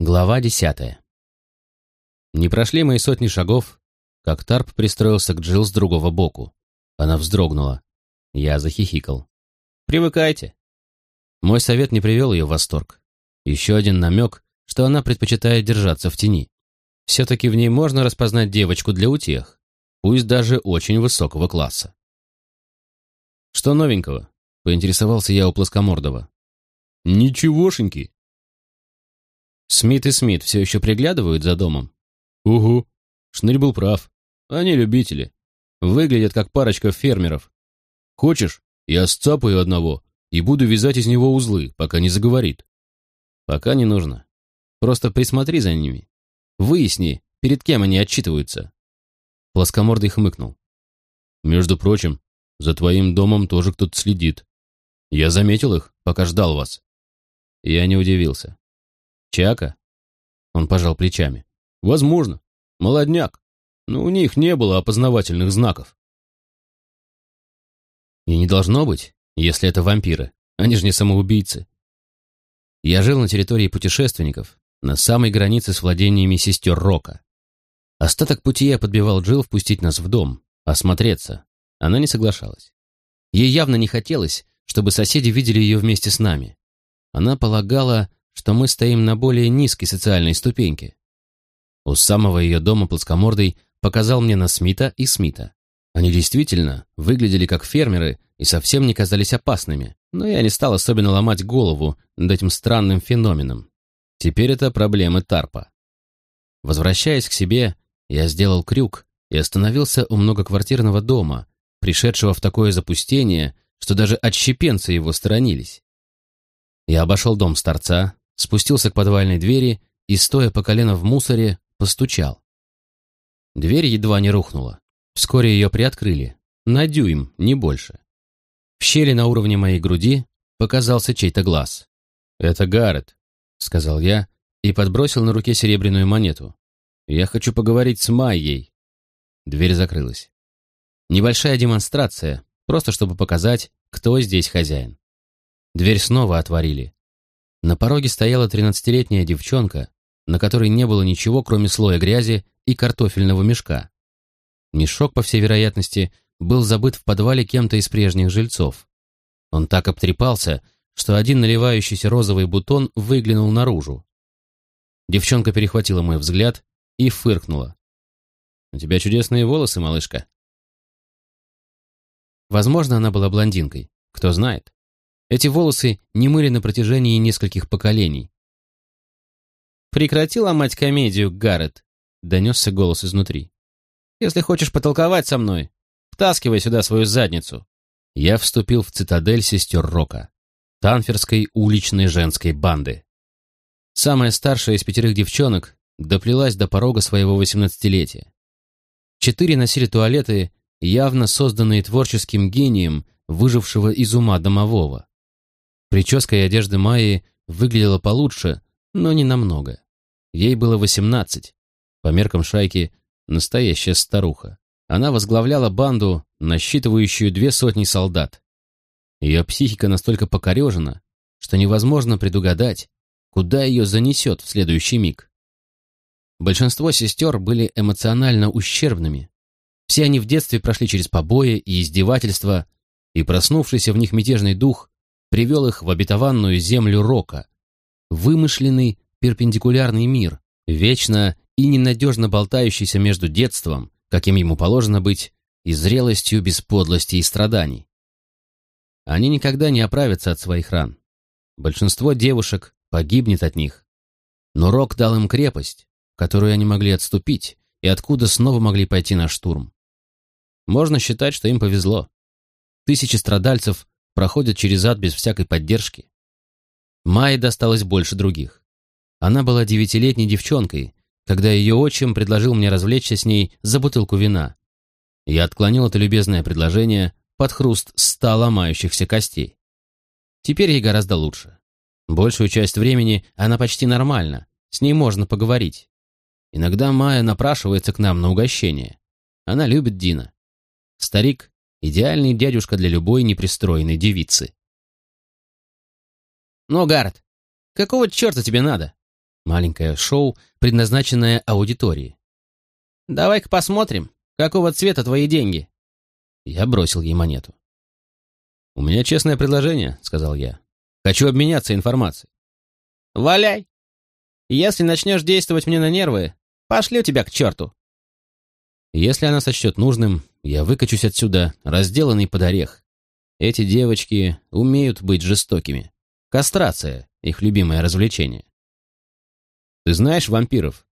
Глава десятая. Не прошли мои сотни шагов, как Тарп пристроился к Джилл с другого боку. Она вздрогнула. Я захихикал. «Привыкайте». Мой совет не привел ее в восторг. Еще один намек, что она предпочитает держаться в тени. Все-таки в ней можно распознать девочку для утех, пусть даже очень высокого класса. «Что новенького?» — поинтересовался я у плоскомордого. «Ничегошеньки», Смит и Смит все еще приглядывают за домом? Угу. Шнырь был прав. Они любители. Выглядят как парочка фермеров. Хочешь, я сцапаю одного и буду вязать из него узлы, пока не заговорит. Пока не нужно. Просто присмотри за ними. Выясни, перед кем они отчитываются. Плоскомордый хмыкнул. Между прочим, за твоим домом тоже кто-то следит. Я заметил их, пока ждал вас. Я не удивился. Чака? Он пожал плечами. Возможно. Молодняк. Но у них не было опознавательных знаков. И не должно быть, если это вампиры. Они же не самоубийцы. Я жил на территории путешественников, на самой границе с владениями сестер Рока. Остаток пути я подбивал Джилл впустить нас в дом, осмотреться. Она не соглашалась. Ей явно не хотелось, чтобы соседи видели ее вместе с нами. Она полагала, что мы стоим на более низкой социальной ступеньке. У самого ее дома плоскомордый показал мне на Смита и Смита. Они действительно выглядели как фермеры и совсем не казались опасными, но я не стал особенно ломать голову над этим странным феноменом. Теперь это проблемы Тарпа. Возвращаясь к себе, я сделал крюк и остановился у многоквартирного дома, пришедшего в такое запустение, что даже отщепенцы его сторонились. Я обошел дом с торца, спустился к подвальной двери и, стоя по колено в мусоре, постучал. Дверь едва не рухнула. Вскоре ее приоткрыли. На дюйм, не больше. В щели на уровне моей груди показался чей-то глаз. «Это Гаррет», — сказал я и подбросил на руке серебряную монету. «Я хочу поговорить с Майей». Дверь закрылась. Небольшая демонстрация, просто чтобы показать, кто здесь хозяин. Дверь снова отворили, на пороге стояла тринадцатилетняя девчонка, на которой не было ничего, кроме слоя грязи и картофельного мешка. Мешок, по всей вероятности, был забыт в подвале кем-то из прежних жильцов. Он так обтрепался, что один наливающийся розовый бутон выглянул наружу. Девчонка перехватила мой взгляд и фыркнула. «У тебя чудесные волосы, малышка». Возможно, она была блондинкой, кто знает. Эти волосы не мыли на протяжении нескольких поколений. «Прекрати ломать комедию, Гаррет», — донесся голос изнутри. «Если хочешь потолковать со мной, втаскивай сюда свою задницу». Я вступил в цитадель сестер Рока, танферской уличной женской банды. Самая старшая из пятерых девчонок доплелась до порога своего восемнадцатилетия. Четыре носили туалеты, явно созданные творческим гением, выжившего из ума домового. Прическа и одежда Майи выглядела получше, но не намного. Ей было восемнадцать. По меркам шайки, настоящая старуха. Она возглавляла банду, насчитывающую две сотни солдат. Ее психика настолько покорежена, что невозможно предугадать, куда ее занесет в следующий миг. Большинство сестер были эмоционально ущербными. Все они в детстве прошли через побои и издевательства, и проснувшийся в них мятежный дух привел их в обетованную землю Рока, вымышленный перпендикулярный мир, вечно и ненадежно болтающийся между детством, каким ему положено быть, и зрелостью без подлости и страданий. Они никогда не оправятся от своих ран. Большинство девушек погибнет от них. Но Рок дал им крепость, которую они могли отступить, и откуда снова могли пойти на штурм. Можно считать, что им повезло. Тысячи страдальцев проходят через ад без всякой поддержки. Майе досталось больше других. Она была девятилетней девчонкой, когда ее отчим предложил мне развлечься с ней за бутылку вина. Я отклонил это любезное предложение под хруст ста ломающихся костей. Теперь ей гораздо лучше. Большую часть времени она почти нормальна, с ней можно поговорить. Иногда Майя напрашивается к нам на угощение. Она любит Дина. Старик Идеальный дядюшка для любой непристроенной девицы. «Ну, Гаррет, какого черта тебе надо?» Маленькое шоу, предназначенное аудитории. «Давай-ка посмотрим, какого цвета твои деньги?» Я бросил ей монету. «У меня честное предложение», — сказал я. «Хочу обменяться информацией». «Валяй! Если начнешь действовать мне на нервы, пошлю тебя к черту!» Если она сочтет нужным, я выкачусь отсюда, разделанный под орех. Эти девочки умеют быть жестокими. Кастрация — их любимое развлечение. Ты знаешь вампиров?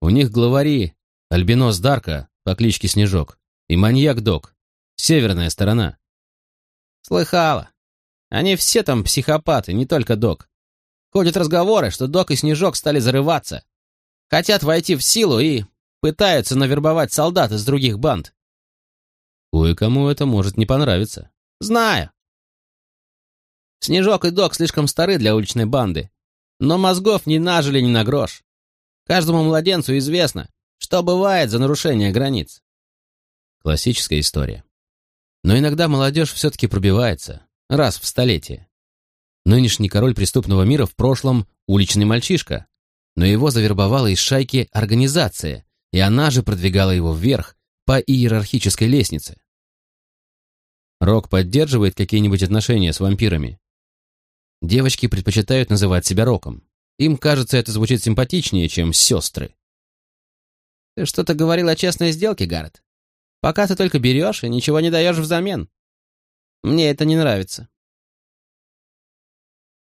У них главари Альбинос Дарка по кличке Снежок и маньяк Док. Северная сторона. Слыхала. Они все там психопаты, не только Док. Ходят разговоры, что Док и Снежок стали зарываться. Хотят войти в силу и пытаются навербовать солдат из других банд. Кое-кому это может не понравиться. Знаю. Снежок и Док слишком стары для уличной банды, но мозгов не нажили ни на грош. Каждому младенцу известно, что бывает за нарушение границ. Классическая история. Но иногда молодежь все-таки пробивается, раз в столетие. Нынешний король преступного мира в прошлом уличный мальчишка, но его завербовала из шайки организация, и она же продвигала его вверх по иерархической лестнице. Рок поддерживает какие-нибудь отношения с вампирами? Девочки предпочитают называть себя Роком. Им кажется, это звучит симпатичнее, чем сестры. Ты что-то говорил о честной сделке, Гаррет? Пока ты только берешь и ничего не даешь взамен. Мне это не нравится.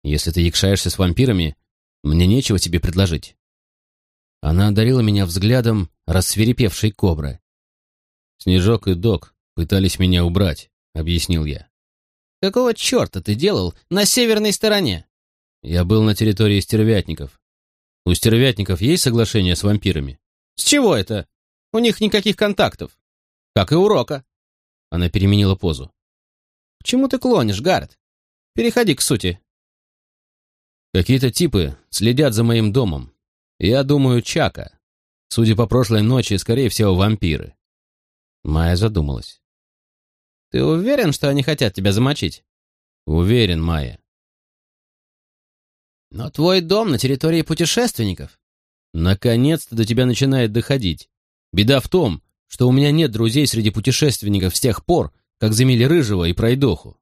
Если ты якшаешься с вампирами, мне нечего тебе предложить. Она одарила меня взглядом рассверепевшей кобры. «Снежок и Док пытались меня убрать», — объяснил я. «Какого черта ты делал на северной стороне?» «Я был на территории стервятников. У стервятников есть соглашение с вампирами?» «С чего это? У них никаких контактов. Как и у Рока». Она переменила позу. «К чему ты клонишь, Гаррет? Переходи к сути». «Какие-то типы следят за моим домом. Я думаю, Чака. Судя по прошлой ночи, скорее всего, вампиры». Майя задумалась. «Ты уверен, что они хотят тебя замочить?» «Уверен, Майя». «Но твой дом на территории путешественников». «Наконец-то до тебя начинает доходить. Беда в том, что у меня нет друзей среди путешественников с тех пор, как замели Рыжего и Пройдоху.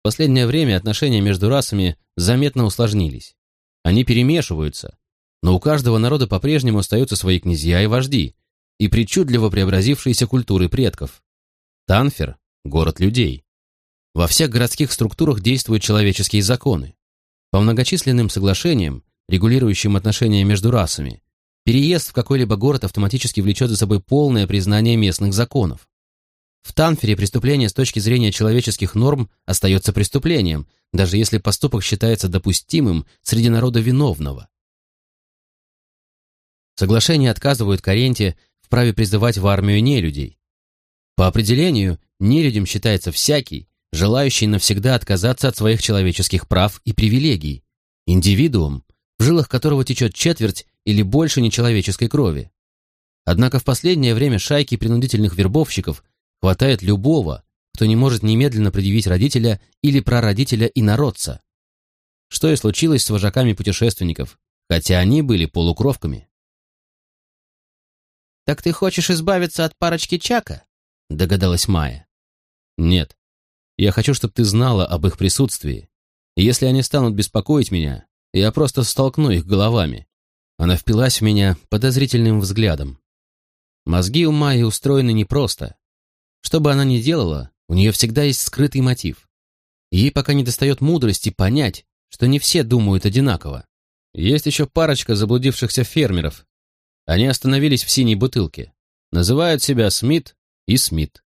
В последнее время отношения между расами заметно усложнились. Они перемешиваются, но у каждого народа по-прежнему остаются свои князья и вожди, и причудливо преобразившиеся культуры предков. Танфер – город людей. Во всех городских структурах действуют человеческие законы. По многочисленным соглашениям, регулирующим отношения между расами, переезд в какой-либо город автоматически влечет за собой полное признание местных законов. В Танфере преступление с точки зрения человеческих норм остается преступлением, даже если поступок считается допустимым среди народа виновного. Соглашения отказывают Каренте в праве призывать в армию нелюдей. По определению, нелюдям считается всякий, желающий навсегда отказаться от своих человеческих прав и привилегий, индивидуум, в жилах которого течет четверть или больше нечеловеческой крови. Однако в последнее время шайки принудительных вербовщиков хватает любого, кто не может немедленно предъявить родителя или прародителя инородца. Что и случилось с вожаками путешественников, хотя они были полукровками. «Так ты хочешь избавиться от парочки Чака?» — догадалась Майя. «Нет. Я хочу, чтобы ты знала об их присутствии. Если они станут беспокоить меня, я просто столкну их головами». Она впилась в меня подозрительным взглядом. Мозги у Майи устроены непросто. Что бы она ни делала, у нее всегда есть скрытый мотив. Ей пока не достает мудрости понять, что не все думают одинаково. Есть еще парочка заблудившихся фермеров. Они остановились в синей бутылке. Называют себя Смит и Смит.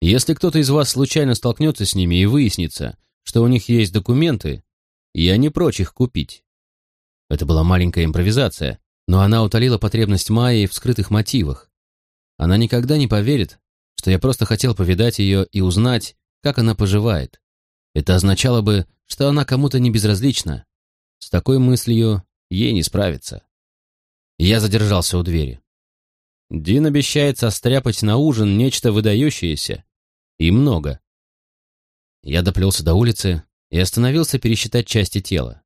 Если кто-то из вас случайно столкнется с ними и выяснится, что у них есть документы, я не прочь их купить. Это была маленькая импровизация, но она утолила потребность Майи в скрытых мотивах. Она никогда не поверит, что я просто хотел повидать ее и узнать, как она поживает. Это означало бы, что она кому-то не безразлична. С такой мыслью ей не справиться. Я задержался у двери. Дин обещает состряпать на ужин нечто выдающееся. И много. Я доплелся до улицы и остановился пересчитать части тела.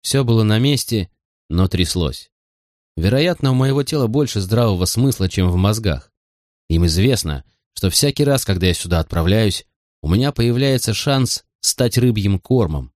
Все было на месте, но тряслось. Вероятно, у моего тела больше здравого смысла, чем в мозгах. Им известно, что всякий раз, когда я сюда отправляюсь, у меня появляется шанс стать рыбьим кормом,